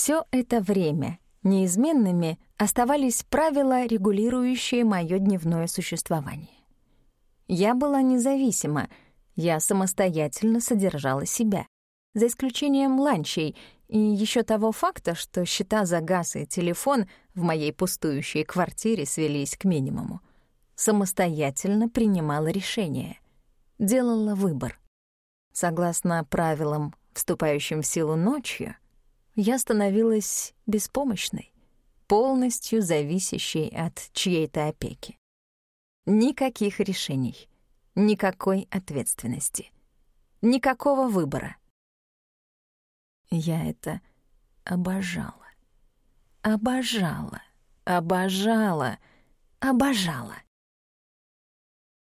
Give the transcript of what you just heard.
Все это время неизменными оставались правила, регулирующие мое дневное существование. Я была независима, я самостоятельно содержала себя, за исключением ланчей и еще того факта, что счета за газ и телефон в моей пустующей квартире свелись к минимуму. Самостоятельно принимала решения, делала выбор. Согласно правилам, вступающим в силу ночью, я становилась беспомощной, полностью зависящей от чьей-то опеки. Никаких решений, никакой ответственности, никакого выбора. Я это обожала. Обожала, обожала, обожала.